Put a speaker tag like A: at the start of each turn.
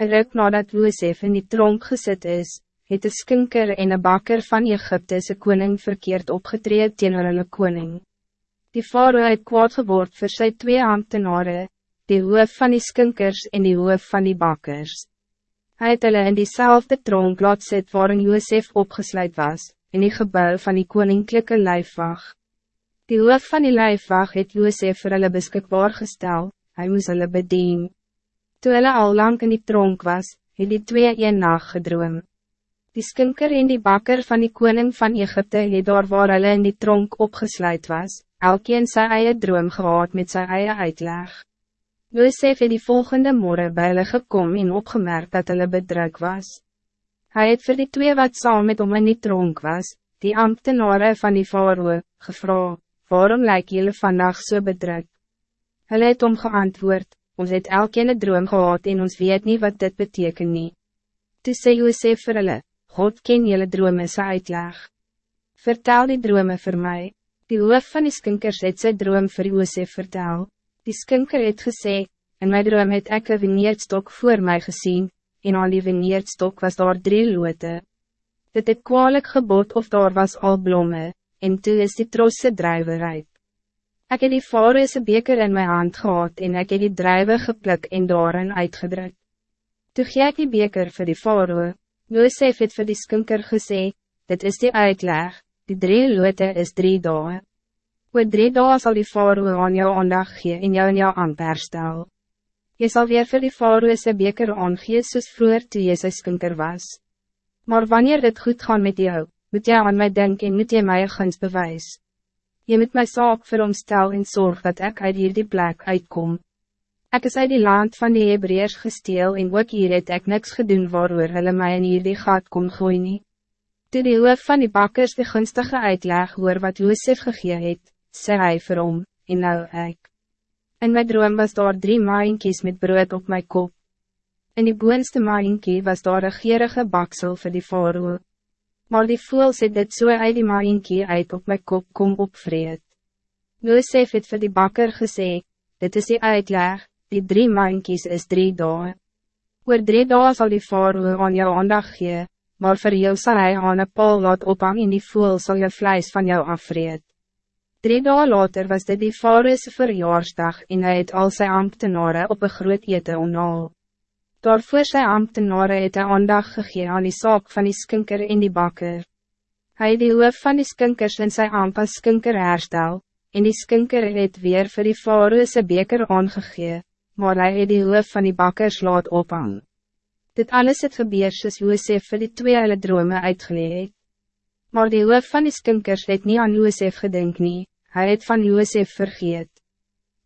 A: Een ruk nadat Josef in die tronk gezet is, het een skinker en een bakker van Egypte sy koning verkeerd opgetreed teenoor hulle koning. Die faroe het kwaad geword vir sy twee ambtenaren, die hoof van die skinkers en die hoof van die bakkers. Hij het hulle in diezelfde tronk laat sit waarin Josef opgesluit was, in die gebouw van die koninklijke lijfwacht. Die hoof van die lijfwacht het Josef vir hulle beskikbaar gestel, hy moes hulle bedien. Toe hulle al lang in die tronk was, het die twee een nacht gedroom. Die skinker en die bakker van die koning van Egypte het daar waar hulle in die tronk opgesluit was, elkeen sy eie droom gehad met sy eie uitleg. Josef het die volgende morgen by hulle gekom en opgemerkt dat hulle bedruk was. Hij het vir die twee wat saam met hom in die tronk was, die ambtenaren van die faroe, gevra, waarom lyk jullie vandaag so bedruk? Hulle het om geantwoord, ons het elkeen een droom gehad en ons weet niet wat dit betekent nie. Toe sê Josef vir hulle, God ken jylle drome sy uitleg. Vertel die drome voor mij. Die hoof van die skinkers het sy droom vir Josef vertel. Die skinker het gesê, in my droom het ek een veneerdstok voor mij gezien, en aan die veneerdstok was daar drie loote. Dit het kwalijk gebod of daar was al blomme, en toe is die trosse drijver uit. Ik heb die faroese beker in mijn hand gehad en ik heb die drijven gepluk en daarin uitgedrukt. Toe gee ek die beker voor die faroe, Josef het vir die skinker gesê, dit is die uitleg, die drie loote is drie dagen. Oor drie dagen zal die faroe aan jou aandag gee en jou in jou amper stel. Je zal weer vir die faroese beker aangee soos vroeger toe jy sy skinker was. Maar wanneer dit goed gaat met jou, moet jy aan mij denken en moet jy my guns bewys. Je moet my saak vir hom stel en zorg dat ik uit hier die plek uitkom. Ik is uit die land van die Hebreërs gesteel en ook hier het ek niks gedoen waarover hulle my in hier die gat kon gooi nie. Toe die hoof van die bakkers de gunstige uitleg hoor wat Josef gegee het, sê hy vir hom, en nou ek. In my droom was daar drie maaienkies met brood op mijn kop. In die boonste maaienkie was daar een gierige baksel vir die faroe maar die voel sê dit so uit die maaienkie uit op mijn kop kom opvreed. Josef het vir die bakker gesê, dit is die uitleg, die drie maaienkies is drie dagen. Oor drie dagen zal die faroe aan jou aandag gee, maar voor jou sal hy aan een paal laat ophang en die voel zal je vlijs van jou afvreed. Drie dagen later was dit die faroese verjaarsdag en hy het al sy ambtenaren op een groot ete onhaal. Daarvoor sy ambtenare het hy aandag gegee aan die saak van die skinker en die bakker. Hij het die hoof van die skinkers in sy ampas skinker herstel, en die skinker het weer vir die faroese beker aangegee, maar hij het die hoof van die bakkers laat ophang. Dit alles het gebeur soos Joosef vir die twee hulle drome uitgeleid. Maar die hoof van die skinkers het niet aan Joosef gedink nie, hy het van Joosef vergeet.